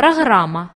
Программа